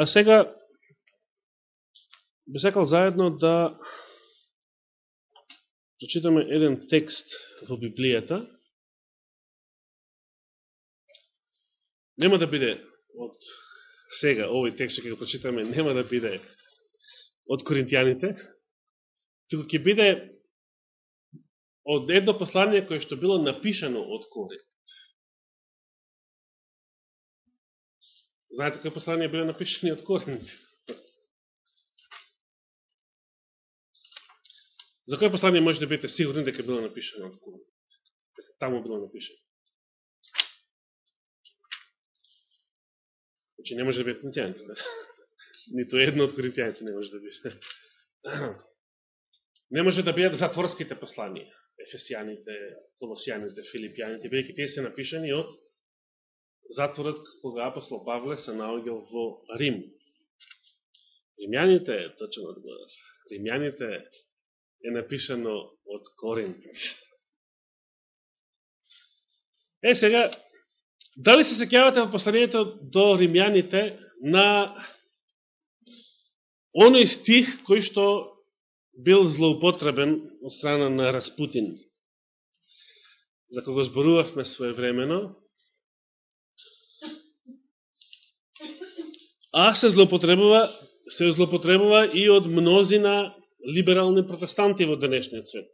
А сега би сакал заедно да прочитаме еден текст во Библијата. Нема да биде од сега, овој текст што ќе го прочитаме, нема да биде од коринтијаните, туку ќе биде од едно послание кое што било напишано од Коринт. Знаете кој послание било напишени од Коринт? За кој послание може да бидете сигурни дека било напишано од Коринт? Дека таму било напишано. Значи не може да биде коринтијаните. Да? Нито едно од коринтијаните не може да биде. Не може да бидат затворските посланија. Ефесијаните, Колосијаните, Филипијаните, бидеќи тие се напишани од затворот кога апостол Павле се наоѓал во Рим. Римјаните, точен одговор, Римјаните е напишано од Коринт. Е, сега, дали се секјавате во посланието до римјаните на оној стих кој што бил злоупотребен од страна на Распутин, за кого зборувавме своевремено, а се злопотребува, се злопотребува и од мнозина либерални протестанти во денешниот свет.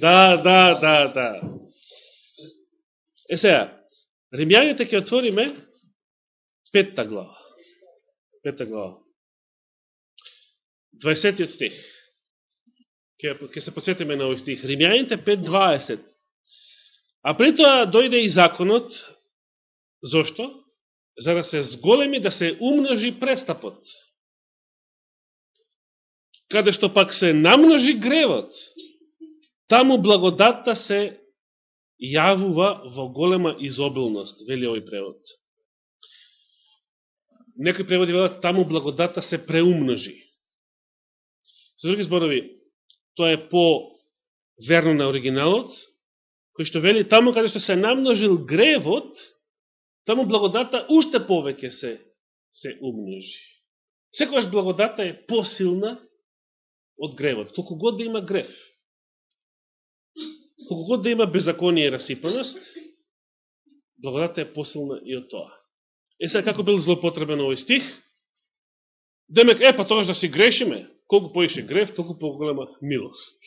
Да, да, да, да. Е сега, Римјаните ќе отвориме петта глава. Петта глава. 20 стих. Ке, ке се подсетиме на овој стих. Римјаните 5.20. А при тоа дојде и законот. Зошто? За да се зголеми, да се умножи престапот. Каде што пак се намножи гревот, таму благодатта се јавува во голема изобилност, вели овој превод. Некои преводи велат, таму благодатта се преумножи. Со други зборови, тоа е по верно на оригиналот, кој што вели таму каде што се намножил гревот, таму благодата уште повеќе се се умножи. Секојаш благодата е посилна од гревот, колку год да има грев. Колку год да има беззаконие и расипаност, благодата е посилна и од тоа. Е сега како бил злопотребен овој стих? Демек, е, па тогаш да си грешиме. Колку поише грев, толку поголема милост.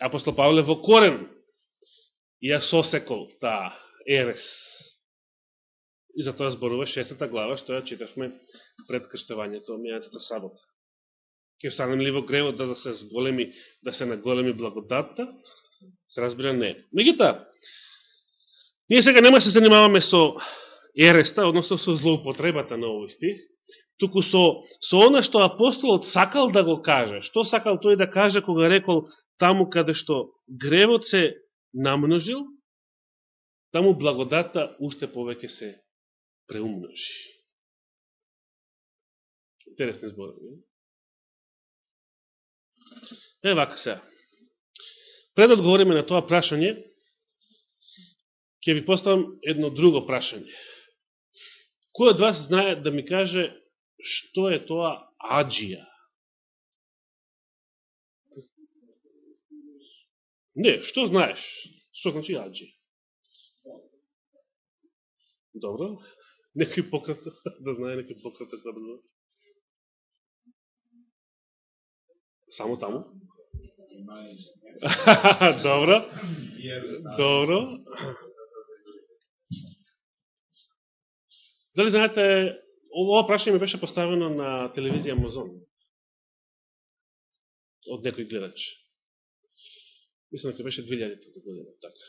Апостол Павле во корен ја сосекол таа ерес. И за тоа зборува шестата глава, што ја читавме пред крштевањето мејатата сабота. Ке останем ли во гревот да, да се зголеми, да се наголеми благодатта? Се разбира не. Мегута, ние сега нема да се занимаваме со ереста, односно со злоупотребата на овој стих, туку со, со она што апостолот сакал да го каже. Што сакал тој да каже кога рекол таму каде што гревот се намножил, таму благодата уште повеќе се преумножи. Интересни зборови. Е, вака се. Пред да одговориме на тоа прашање, ќе ви поставам едно друго прашање. Кој од вас знае да ми каже што е тоа аджија? Не, што знаеш? Што значи аджи? Добро. Некој пократко, да знае некој пократко да бъде. Само таму? Добро. Добро. Дали знаете, ова прашање ми беше поставено на телевизија Амазон од некој гледач. Мислам дека беше 2000 година, така.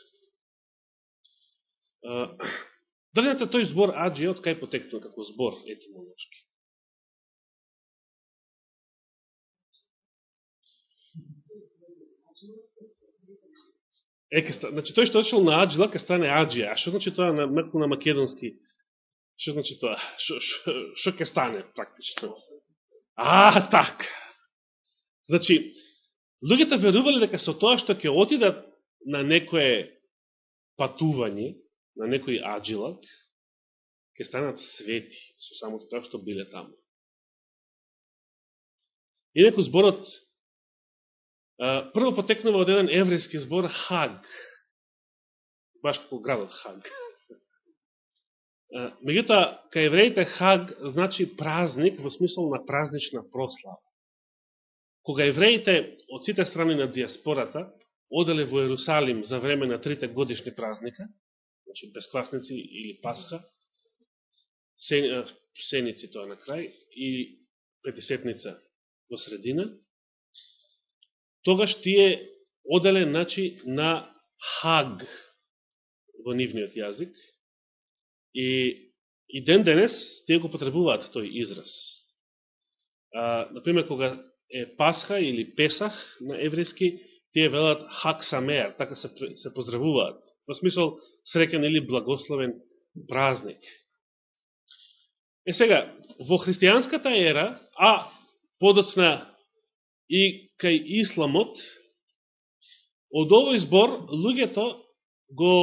дали знаете тој збор аджи од кај потекнува како збор етимолошки? Е, значи тој што отшел на аджила, ке стане аджија. А што значи тоа на, на македонски? Што значи тоа? Што ке стане практично? А, так. Значи, луѓето верувале дека со тоа што ќе отидат на некое патување, на некој аджилак, ќе станат свети со самото тоа што биле таму. Инако зборот прво потекнува од еден еврејски збор Хаг, баш како градот Хаг. Меѓутоа, кај евреите Хаг значи празник во смисол на празнична прослава. Кога евреите од сите страни на диаспората оделе во Ерусалим за време на трите годишни празника, значи Бесквасници или Пасха, Сеници тоа на крај и Петисетница во средина, тогаш тие оделе значи, на хаг во нивниот јазик и, и ден денес тие го потребуваат тој израз. А, например, кога е Пасха или Песах на еврејски, тие велат Хаксамер, така се, се поздравуваат. Во смисол, среќен или благословен празник. Е сега, во христијанската ера, а подоцна и кај исламот, од овој збор луѓето го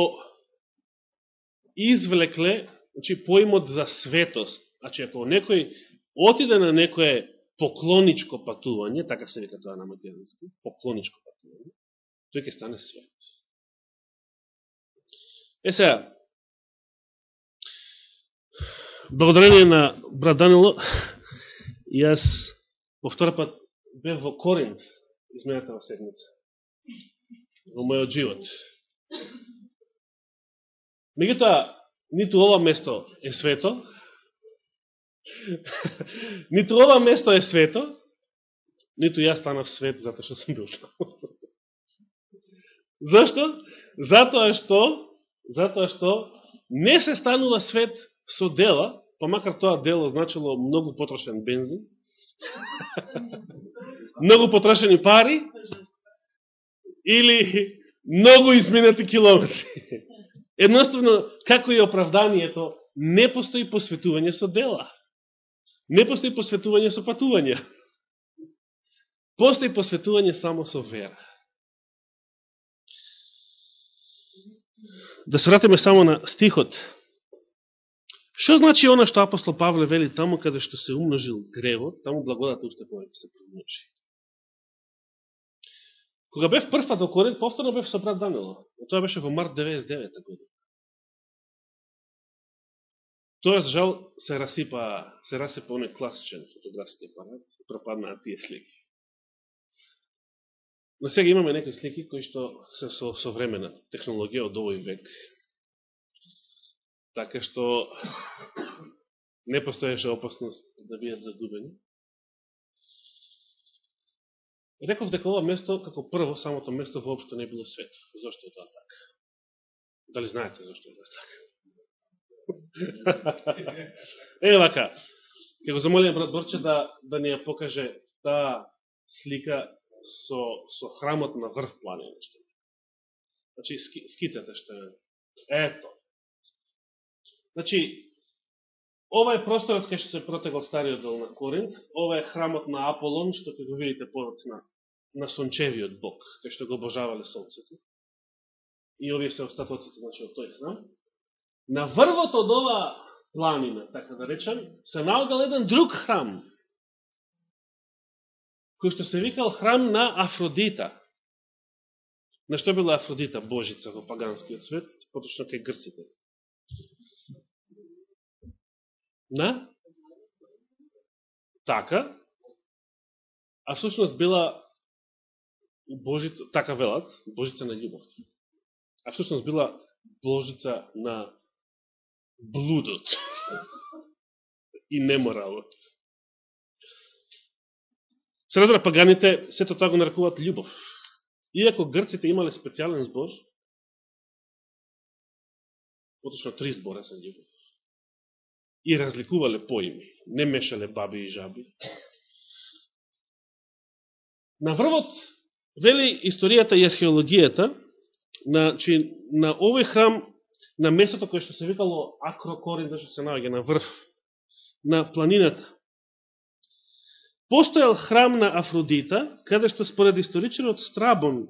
извлекле значи, поимот за светост. Значи, ако некој отиде на некое поклоничко патување, така се вика тоа на македонски, поклоничко патување, тој ќе стане свет. Е сега, благодарение на брат Данило, јас Во втора пат бев во Коринт измената седмица. Во мојот живот. Мегутоа, ниту ова место е свето, ниту ова место е свето, ниту јас станав свет затоа што сум бил Зашто? Затоа што, затоа што не се станува свет со дела, па макар тоа дело значило многу потрошен бензин, многу потрошени пари или многу изминати километри. Едноставно, како и оправданието, не постои посветување со дела. Не постои посветување со патување. Постои посветување само со вера. Да се вратиме само на стихот. Што значи она што апостол Павле вели таму каде што се умножил гревот, таму благодата уште повеќе се промножи. Кога бев прв до Коринт, повторно бев со брат Данило. Тоа беше во март 99 година. Тоа жал се расипа, се расипа оној класичен фотографски апарат, пропаднаа тие слики. Но сега имаме некои слики кои што се со современа технологија од овој век, така што не постоеше опасност да бидат загубени. Реков дека ова место, како прво, самото место воопшто не било свет. Зошто е тоа така? Дали знаете зошто е тоа така? е, вака, ќе го замолим брат Борче да, да ни ја покаже таа слика со, со храмот на врв планина. Значи, скицата што е. Ето. Значи, ова е просторот кај што се протегол стариот дел на Коринт, ова е храмот на Аполон, што ќе го видите подоцна на сончевиот бог, кај што го обожавале сонцето. И овие се остатоците, значи, од тој храм. На врвот од ова планина, така да речем, се наогал еден друг храм, кој што се викал храм на Афродита. На што била Афродита, божица во паганскиот свет, поточно кај грците на така, а всушност била Божица, така велат, Божица на љубов. А всушност била Божица на блудот и неморалот. Се разбира, паганите сето тоа го нарекуваат љубов. Иако грците имале специјален збор, поточно три збора за љубов и разликувале поими, не мешале баби и жаби. На врвот, вели историјата и археологијата, на, че на овој храм, на местото кое што се викало Акрокорин, што се наоѓа на врв, на планината, постојал храм на Афродита, каде што според историчарот Страбон,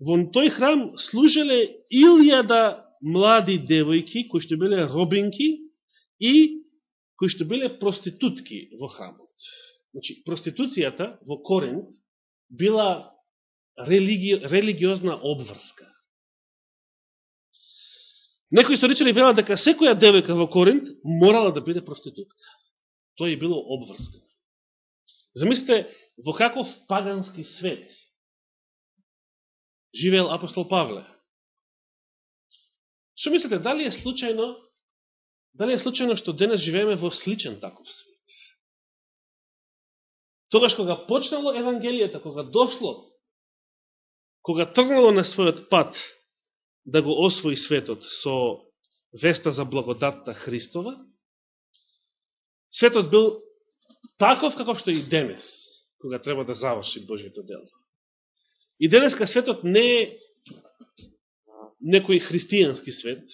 во тој храм служеле илјада млади девојки кои што биле робинки и кои што биле проститутки во храмот. Значи, проституцијата во Коринт била религи, религиозна обврска. Некои историчари велат дека секоја девојка во Коринт морала да биде проститутка. Тоа е било обврска. Замислите, во каков пагански свет живеел апостол Павле. Што мислите, дали е случајно, дали е случајно што денес живееме во сличен таков свет? Тогаш кога почнало Евангелијата, кога дошло, кога тргнало на својот пат да го освои светот со веста за благодатта Христова, светот бил таков како што и денес, кога треба да заврши Божието дело. И денеска светот не е некој христијански свет,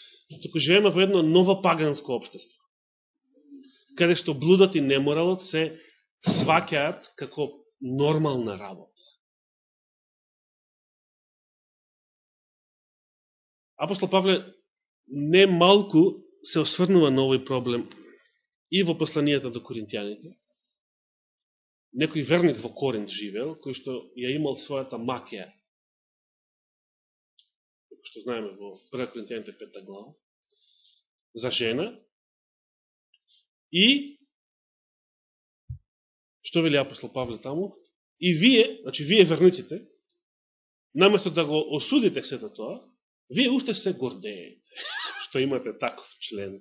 туку живееме во едно ново паганско обштество, каде што блудот и неморалот се сваќаат како нормална работа. Апостол Павле не малку се осврнува на овој проблем и во посланијата до коринтијаните. Некој верник во Коринт живел, кој што ја имал својата макија, што знаеме во 1 Коринтијаните 5 глава, за жена, и Што вели апостол Павле таму? И вие, значи вие верниците, наместо да го осудите сето тоа, вие уште се гордеете што имате таков член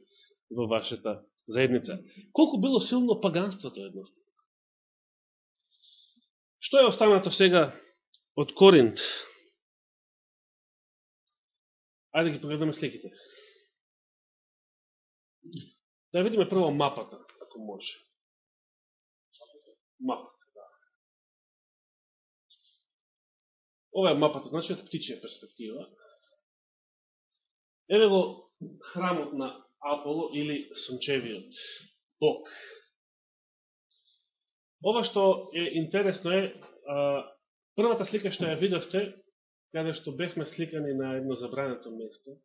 во вашата заедница. Колку било силно паганството едноставно. Што е останато сега од Коринт? Ајде ги погледаме сликите. Да видиме прво мапата, ако може мапата. Да. Ова е мапата, значи од птичија перспектива. Еве го храмот на Аполо или Сончевиот Бог. Ова што е интересно е, а, првата слика што ја видовте, каде што бехме сликани на едно забрането место,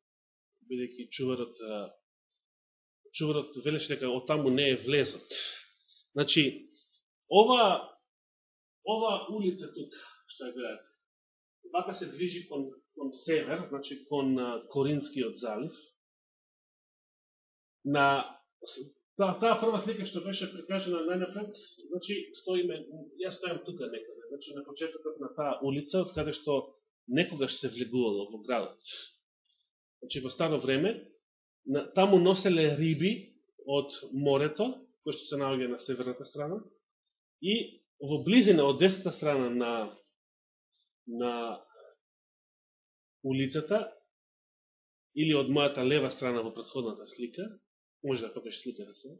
бидејќи чуварот, чуварот велеше дека од таму не е влезот. Значи, Ова, ова улица тука, што ја гледате, вака се движи кон, кон север, значи кон Коринскиот залив. На таа, таа прва слика што беше прикажена најнапред, значи стоиме, јас стојам тука некаде, значи на почетокот на таа улица, од каде што некогаш се влегувало во градот. Значи во старо време, таму носеле риби од морето, кој што се наоѓа на северната страна, И во близина од десната страна на, на улицата, или од мојата лева страна во предходната слика, може да покажеш сликата се,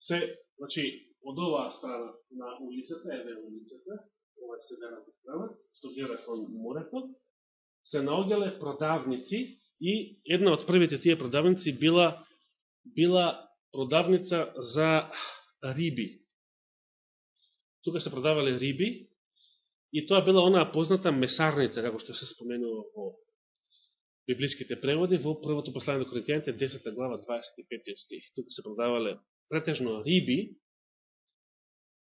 се, значи, од оваа страна на улицата, еве улицата, ова е северната страна, што гледа кон морето, се наоѓале продавници и една од првите тие продавници била била продавница за риби. Тука се продавале риби и тоа била онаа позната месарница, како што се споменува во библиските преводи, во првото послание до Коринтијаните, 10 глава, 25 стих. Тука се продавале претежно риби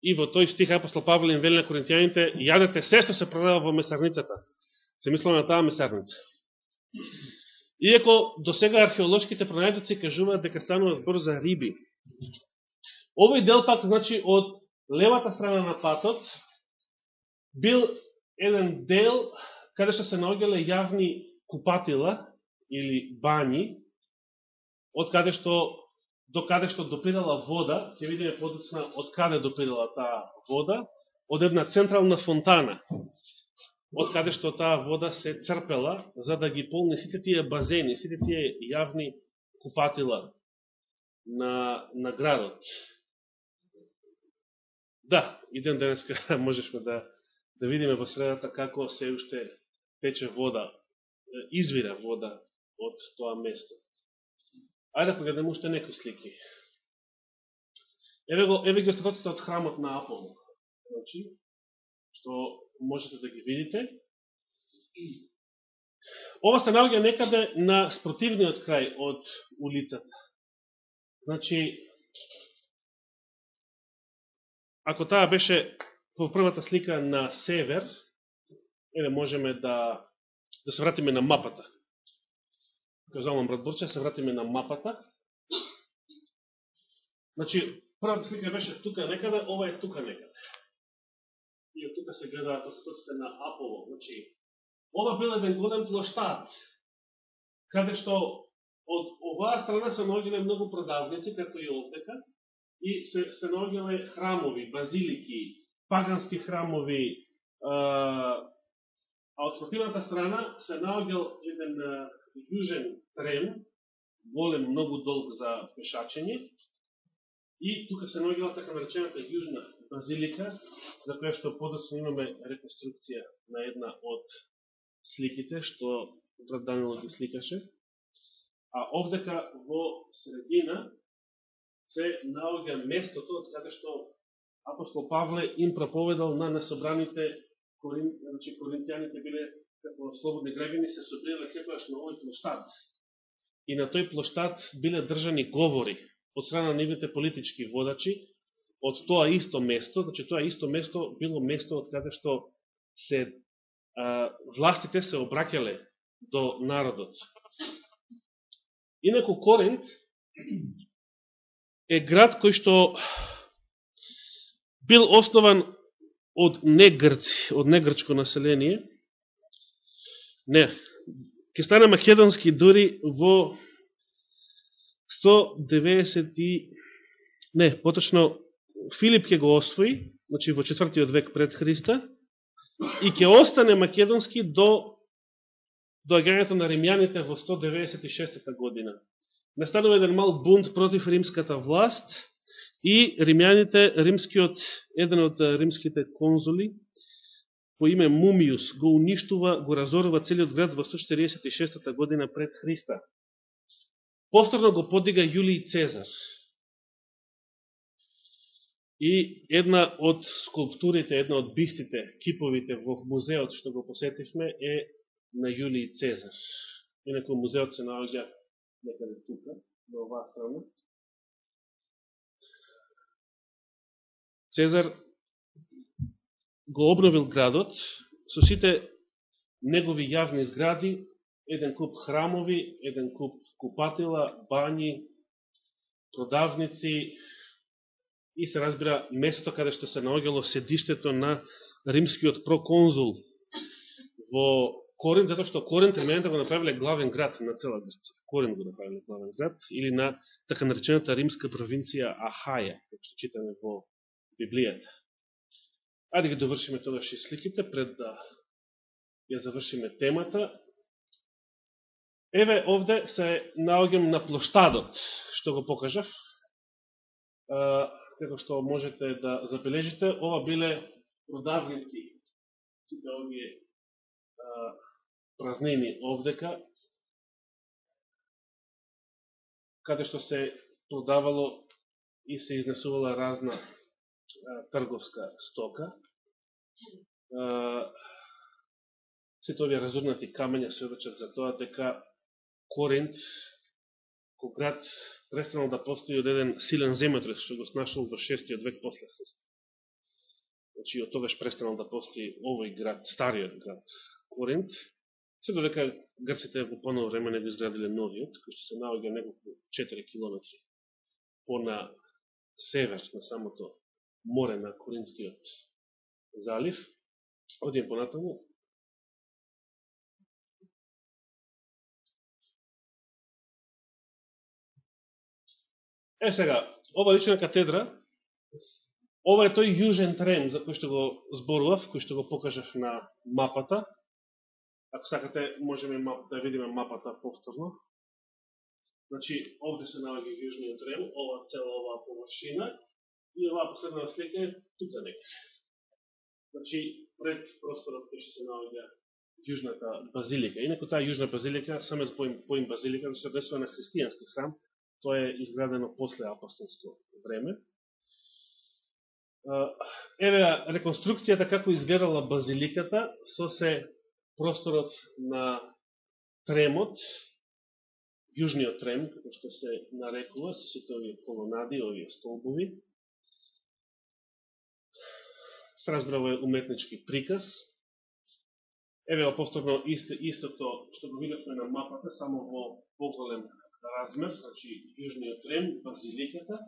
и во тој стих апостол Павле им вели на Коринтијаните, јадете се што се продава во месарницата. Се мислува на таа месарница. Иако до сега археолошките пронајдоци кажуваат дека станува збор за риби. Овој дел пак значи од левата страна на патот бил еден дел каде што се наоѓале јавни купатила или бани, од каде што до каде што допирала вода, ќе видиме подоцна од каде допирала таа вода, од една централна фонтана, од каде што таа вода се црпела, за да ги полни сите тие базени, сите тие јавни купатила на, на градот. Да, и ден денеска можешме да, да видиме во средата како се уште тече вода, извира вода од тоа место. Ајде да погледнем уште некои слики. Еве го, еве ги остатоците од храмот на Аполо. Значи, што можете да ги видите. Ова се наоѓа некаде на спротивниот крај од улицата. Значи, ако таа беше во првата слика на север, еве можеме да да се вратиме на мапата. Казалам брат Борче, се вратиме на мапата. Значи, првата слика беше тука некаде, ова е тука некаде. И од тука се гледаат да остатоците на Аполо. Значи, ова бил еден голем плоштад, каде што од оваа страна се наоѓале многу продавници, како и овдека, и се, се наоѓале храмови, базилики, пагански храмови, а, од противната страна се наоѓал еден јужен трен, голем, многу долг за пешачење, и тука се наоѓала така наречената јужна базилика, за која што подосно имаме реконструкција на една од сликите, што брат Данило ги сликаше. А овдека во средина се наоѓа местото од каде што апостол Павле им проповедал на несобраните корин, значи коринтијаните биле како слободни граѓани се собирале секојаш на овој площад. И на тој площад биле држани говори од страна на нивните политички водачи од тоа исто место, значи тоа исто место било место од каде што се а, властите се обраќале до народот. Инако Коринт е град кој што бил основан од негрци, од негрчко население. Не, ќе стане македонски дури во 190 и... Не, поточно Филип ќе го освои, значи во четвртиот век пред Христа, и ќе остане македонски до доаѓањето на римјаните во 196 година. Настанува еден мал бунт против римската власт и римјаните, римскиот, еден од римските конзули, по име Мумиус, го уништува, го разорува целиот град во 146 година пред Христа. Повторно го подига Јулиј Цезар. И една од скулптурите, една од бистите, киповите во музеот што го посетивме е на Јулиј Цезар. Инако музеот се наоѓа некаде тука, на оваа страна. Цезар го обновил градот со сите негови јавни згради, еден куп храмови, еден куп купатила, бани, продавници, и се разбира местото каде што се наоѓало седиштето на римскиот проконзул во Корин, затоа што Корин термината го направиле главен град на цела Грција. Корин го направиле главен град или на така наречената римска провинција Ахаја, како што читаме во Библијата. Ајде ги довршиме тогаш и сликите пред да ја завршиме темата. Еве овде се наоѓам на площадот, што го покажав како што можете да забележите, ова биле продавници, сите овие празнини овдека, каде што се продавало и се изнесувала разна трговска стока. Сите овие разурнати камења сведочат за тоа дека Коринт, кој град престанал да постои од еден силен земјотрес, што го снашал во шестиот век после Христа. Значи, од тогаш престанал да постои овој град, стариот град Коринт, се додека грците во поново време не го изградиле новиот, кој што се наоѓа неколку 4 км по на север на самото море на Коринскиот залив. Одием понатаму, Е сега, ова лична катедра, ова е тој јужен трен за кој што го зборував, кој што го покажав на мапата. Ако сакате, можеме да видиме мапата повторно. Значи, овде се наоѓа јужниот трен, ова цела оваа површина, и ова последна слика е тука некаде. Значи, пред просторот кој што се наоѓа јужната базилика. Инако таа јужна базилика, само за поим, поим базилика, се одесува на христијански храм, Тоа е изградено после апостолско време. Еве реконструкцијата како изгледала базиликата со се просторот на тремот, јужниот трем, како што се нарекува, со сите овие колонади, овие столбови. Се е уметнички приказ. Еве повторно исто, истото што го видавме на мапата, само во поголем размер, значи јужниот рем, базиликата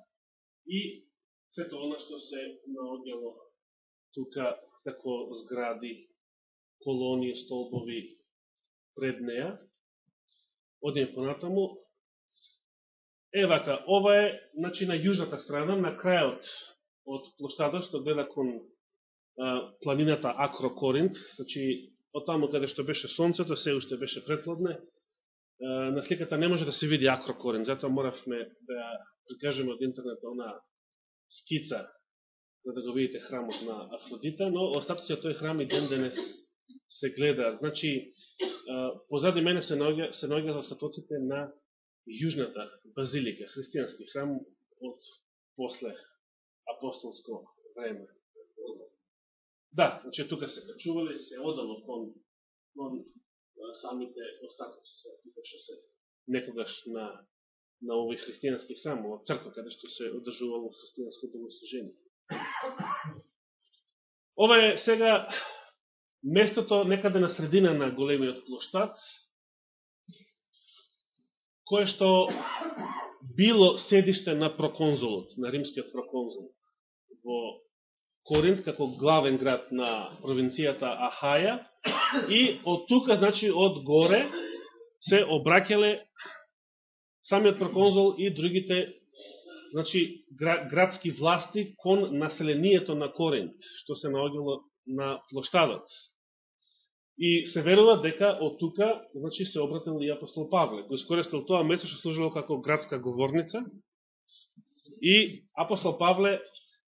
и сето оно што се наоѓало тука како згради, колонии, столбови пред неја. Одиме понатаму. Е, вака, ова е, значи, на јужната страна, на крајот од площадот, што гледа кон планината Акрокоринт, значи, од таму каде што беше сонцето, се уште беше претладне, на сликата не може да се види Акрокоринт, затоа моравме да прикажеме од интернет она скица, за да го видите храмот на Афродита, но остатоци од тој храм и ден денес се гледа. Значи, позади мене се наоѓа се наоѓа остатоците на јужната базилика, христијански храм од после апостолско време. Да, значи тука се качувале, се одало кон, кон самите остатоци, се тикаше се некогаш на на овој христијански храм, од црква, каде што се одржувало христијанско богослужение. Ова е сега местото некаде на средина на големиот площад, кое што било седиште на проконзулот, на римскиот проконзул во Коринт, како главен град на провинцијата Ахаја, и од тука, значи, од горе, се обраќале самиот проконзол и другите значи, градски власти кон населението на Коринт, што се наоѓало на площадот. И се верува дека од тука значи, се обратил и апостол Павле. Го искористил тоа место што служило како градска говорница. И апостол Павле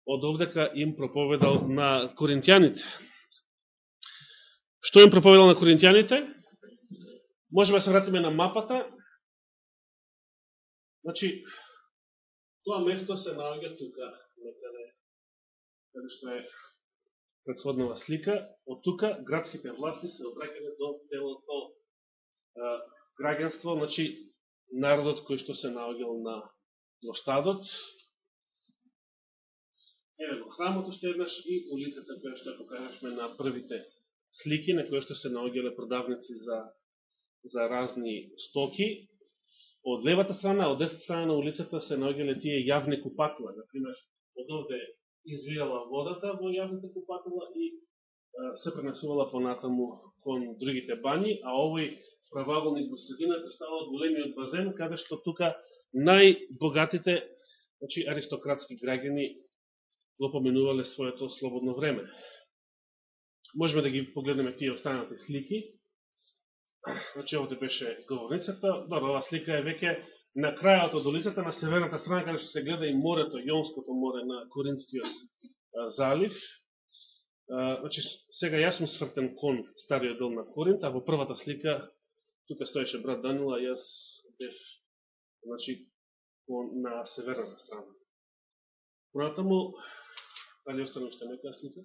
од овдека им проповедал на коринтијаните. Што им проповедал на коринтијаните? Можеме да се вратиме на мапата. Значи, тоа место се наоѓа тука, некаде, каде што е предходнава слика, од тука градските власти се обрекали до целото граѓанство, значи народот кој што се наоѓал на площадот. Еве го храмот уште еднаш и улицата која што покажавме на првите слики, на која што се наоѓале продавници за, за разни стоки. Од левата страна, од десната страна на улицата се наоѓале тие јавни купатла, например, од овде извијала водата во јавните купатила и се пренесувала понатаму кон другите бани, а овој правоаголник во средината ставал големиот базен, каде што тука најбогатите, значи аристократски граѓани го поменувале своето слободно време. Можеме да ги погледнеме тие останати слики. Значи, овде беше говорницата. Добро, ова слика е веќе на крајот од улицата на северната страна, каде што се гледа и морето, Јонското море на Коринскиот залив. Значи, сега јас сум свртен кон стариот дел на Коринт, а во првата слика, тука стоеше брат Данила, јас бев значи, на северната страна. Понатаму, дали остане уште нека слика?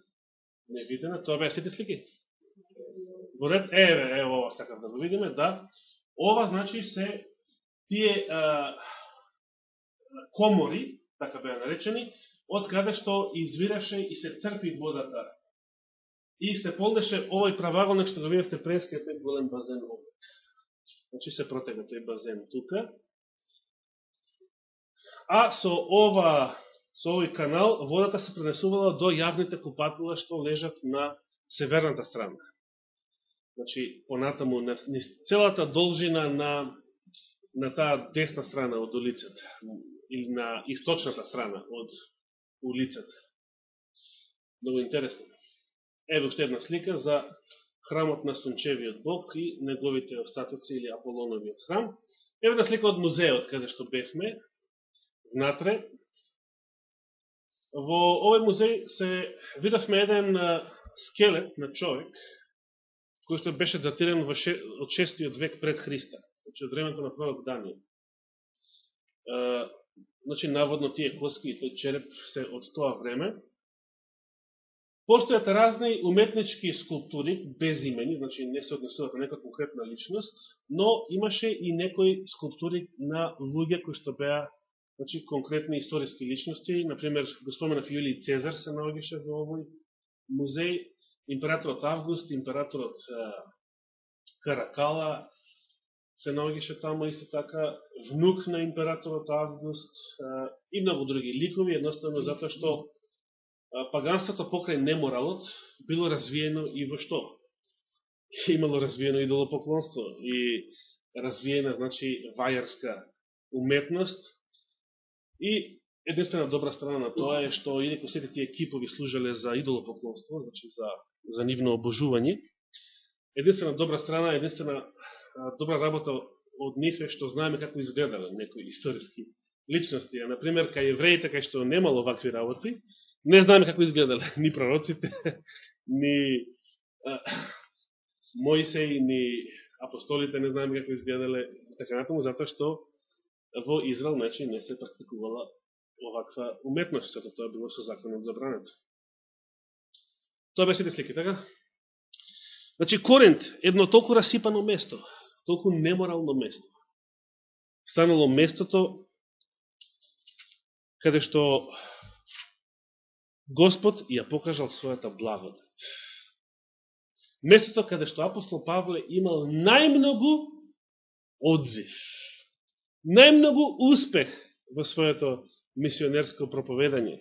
Не видена, тоа беа сите слики? Во ред, еве, ево ова сакав да го видиме, да. Ова, значи, се тие а, комори, така беа наречени, од каде што извираше и се црпи водата. И се полнеше овој праваголник што го видевте пред тој голем базен овој. Значи се протега тој базен тука. А со ова со овој канал водата се пренесувала до јавните купатила што лежат на северната страна. Значи, понатаму, целата должина на на таа десна страна од улицата, или на источната страна од улицата. Много интересно. Еве уште една слика за храмот на Сончевиот Бог и неговите остатоци или Аполоновиот храм. Еве една слика од музеот, каде што бевме, внатре. Во овој музеј се видавме еден скелет на човек, кој што беше датиран од 6. век пред Христа значи од времето на пророк Данијел. Значи, наводно тие коски и тој череп се од тоа време. Постојат разни уметнички скулптури, без имени, значи не се однесуват на некоја конкретна личност, но имаше и некои скулптури на луѓе кои што беа значи, конкретни историски личности. Например, го споменав Јулиј Цезар се наоѓаше во овој музеј, императорот Август, императорот Каракала, се наоѓаше таму исто така внук на императорот Август и многу други ликови, едноставно затоа што паганството покрај неморалот било развиено и во што? Имало развиено идолопоклонство и развиена, значи, вајарска уметност и единствена добра страна на тоа е што инако сите тие кипови служеле за идолопоклонство, значи за, за нивно обожување. Единствена добра страна, единствена добра работа од нив е што знаеме како изгледале некои историски личности. А, например, кај евреите, кај што немало вакви работи, не знаеме како изгледале ни пророците, ни а, Моисеј, ни апостолите, не знаеме како изгледале, така натаму, затоа што во Израел значи, не се практикувала оваква уметност, зато тоа било со законот забрането. Тоа беше сите слики, така? Значи, Коринт, едно толку расипано место, толку неморално место. Станало местото каде што Господ ја покажал својата благодат. Местото каде што апостол Павле имал најмногу одзив, најмногу успех во своето мисионерско проповедање.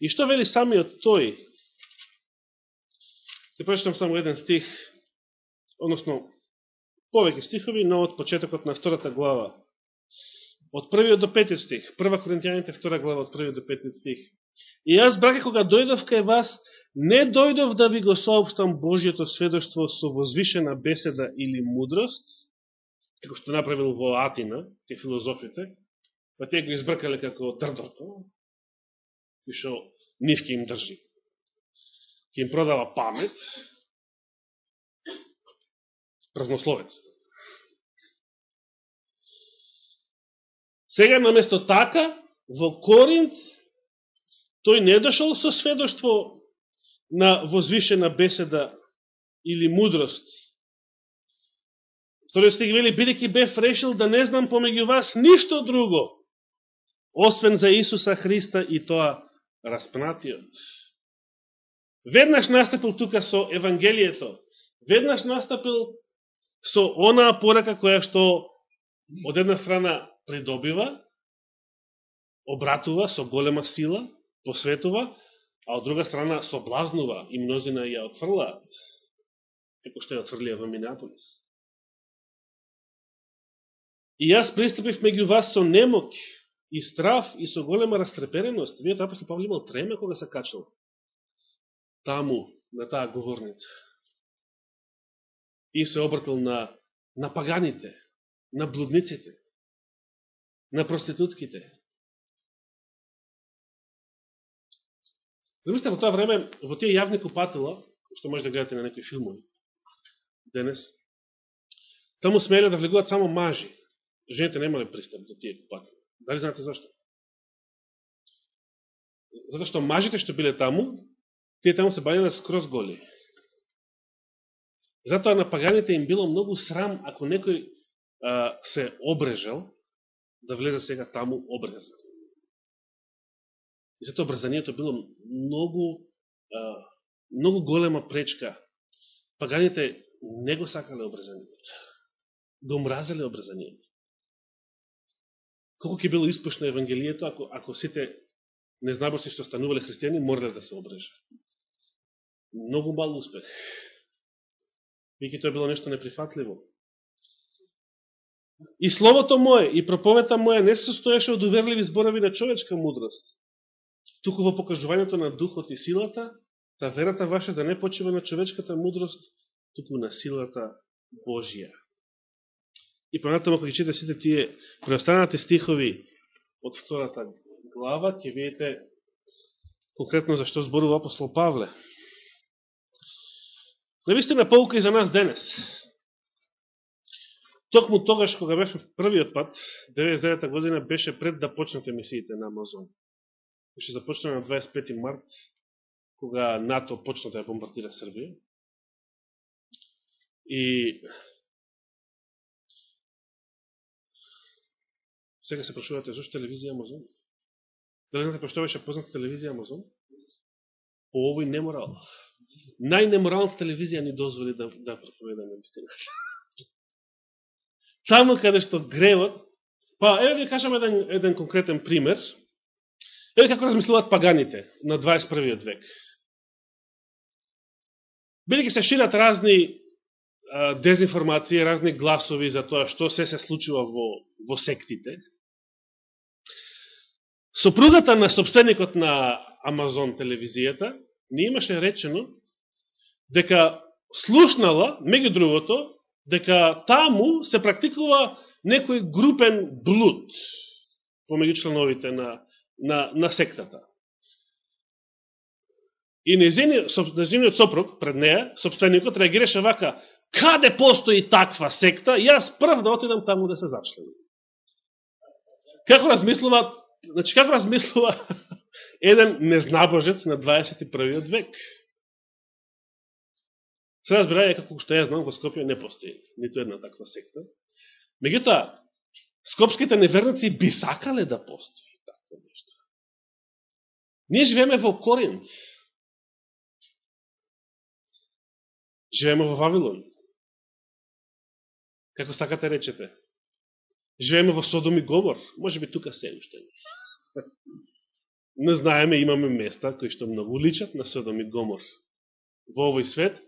И што вели самиот тој? Се прочитам само еден стих, односно повеќе стихови, но од почетокот на втората глава. Од првиот до петиот стих. Прва Коринтијаните, втора глава, од првиот до петиот стих. И јас, браке, кога дојдов кај вас, не дојдов да ви го сообштам Божието сведоштво со возвишена беседа или мудрост, како што направил во Атина, ке филозофите, па те го избркале како трдото, и шо нив ке им држи. Ке им продава памет, празнословец. Сега наместо така, во Коринт, тој не дошол со сведоштво на возвишена беседа или мудрост. Вториот стих вели, бидеќи бев решил да не знам помеѓу вас ништо друго, освен за Исуса Христа и тоа распнатиот. Веднаш настапил тука со Евангелието, веднаш настапил со онаа порака која што од една страна придобива, обратува со голема сила, посветува, а од друга страна соблазнува и мнозина ја отфрлаат, како што ја отфрлија во Минеаполис. И јас приступив меѓу вас со немок и страф и со голема растрепереност. Вие апостол Павле имал треме кога се качал таму, на таа говорница и се обратил на, на паганите, на блудниците, на проститутките. Замислите, во тоа време, во тие јавни купатила, што може да гледате на некои филмови денес, таму смеле да влегуват само мажи. Жените немале пристап до тие купатели. Дали знаете зашто? Затоа што мажите што биле таму, тие таму се бајале скроз голи. Затоа на паганите им било многу срам ако некој а, се обрежал да влезе сега таму обрезан. И затоа обрезанието било многу, а, многу голема пречка. Паганите не го сакале обрезанието. Го мразеле обрезанието. Колко ќе било испушно Евангелието ако, ако сите незнаборци што станувале христијани морале да се обрежат. Многу мал успех Вики тоа било нешто неприфатливо. И словото мое, и проповета моја не се состоеше од уверливи зборови на човечка мудрост, туку во покажувањето на духот и силата, та верата ваша да не почива на човечката мудрост, туку на силата Божија. И понатомо, кога читате сите тие преостанати стихови од втората глава, ќе видите конкретно зашто зборува апостол Павле. Навистина полука и за нас денес. Токму тогаш, кога беше првиот пат, 99 година, беше пред да почнете мисиите на Амазон. Беше започнено на 25 март кога НАТО почна да ја бомбардира Србија. И сега се прашувате зашто телевизија Амазон? Дали знаете што беше позната телевизија Амазон? По овој неморал. Најнеморалната телевизија ни дозволи да, да проповедаме мистина. Таму каде што гревот, па еве да кажам еден, еден конкретен пример, еве како размислуват паганите на 21. век. Бидеќи се шират разни а, дезинформации, разни гласови за тоа што се се случува во, во сектите, сопругата на собственикот на Амазон телевизијата не имаше речено дека слушнала, меѓу другото, дека таму се практикува некој групен блуд помеѓу членовите на, на, на сектата. И незиниот сопруг пред неја, собственикот, реагираше вака, каде постои таква секта, јас прв да отидам таму да се зачлени. Како размислуваат значи како размислува еден незнабожец на 21. век? Се разбираја како што ја знам, во Скопје не постои нито една таква секта. Меѓутоа, скопските неверници би сакале да постои такво нешто. Ние живееме во Коринт. Живееме во Вавилон. Како сакате речете? Живееме во Содом и Гомор, Може би тука се уште не. Не знаеме, имаме места кои што многу личат на Содом и Гомор во овој свет.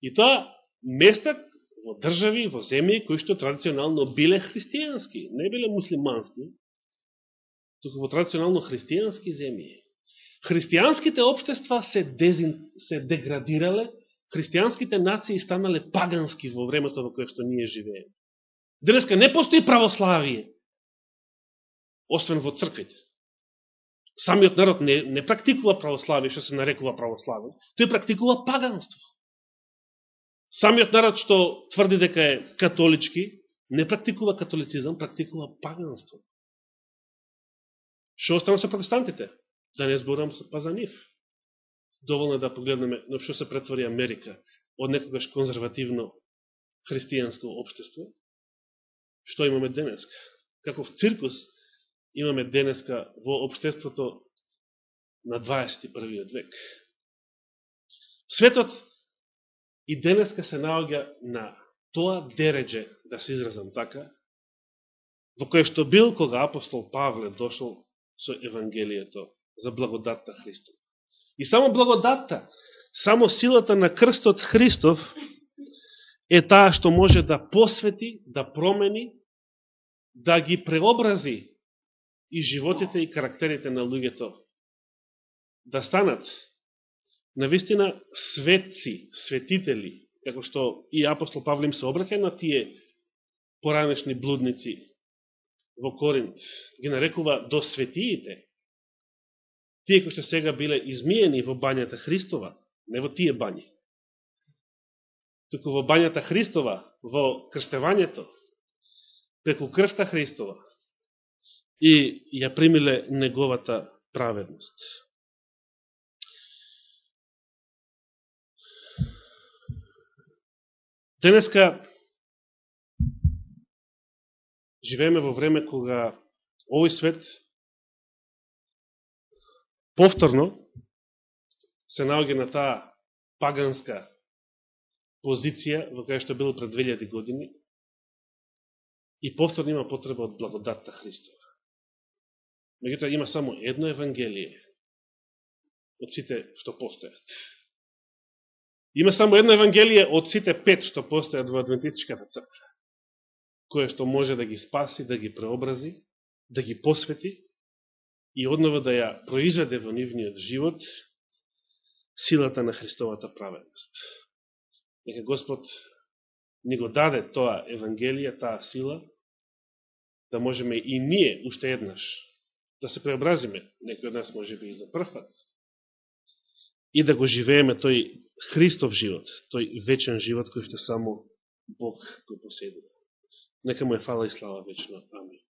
И тоа места во држави, во земји кои што традиционално биле христијански, не биле муслимански, туку во традиционално христијански земји. Христијанските обштества се, дезин, се деградирале христијанските нации станале пагански во времето во кое што ние живееме. Денеска не постои православие, освен во црквите. Самиот народ не, не практикува православие, што се нарекува православие, тој практикува паганство. Самиот народ што тврди дека е католички, не практикува католицизам, практикува паганство. Што останува со протестантите? Да не зборам па за нив доволно да погледнеме на што се претвори Америка од некогаш конзервативно христијанско обштество, што имаме денеска. Каков циркус имаме денеска во обштеството на 21. век. Светот и денеска се наоѓа на тоа дередже, да се изразам така, во кое што бил кога апостол Павле дошол со Евангелието за благодатта Христов. И само благодатта, само силата на крстот Христов е таа што може да посвети, да промени, да ги преобрази и животите и карактерите на луѓето. Да станат навистина светци, светители, како што и апостол Павле им се обраќа на тие поранешни блудници во Коринт, ги нарекува до светиите, тие кои што сега биле измиени во бањата Христова, не во тие бањи, туку во бањата Христова, во крштевањето, преку крвта Христова, и ја примиле неговата праведност. Денеска живееме во време кога овој свет повторно се наоѓа на таа паганска позиција во која што било пред 2000 години и повторно има потреба од благодатта Христова. Меѓутоа има само едно Евангелие од сите што постојат. Има само едно Евангелие од сите пет што постојат во Адвентистичката црква, кое што може да ги спаси, да ги преобрази, да ги посвети и одново да ја произведе во нивниот живот силата на Христовата праведност. Нека Господ ни го даде тоа Евангелие, таа сила, да можеме и ние уште еднаш да се преобразиме, некој од нас може би и за првпат, и да го живееме тој Христов живот, тој вечен живот кој што само Бог го поседува. Нека му е фала и слава вечно. Амин.